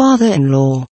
father-in-law.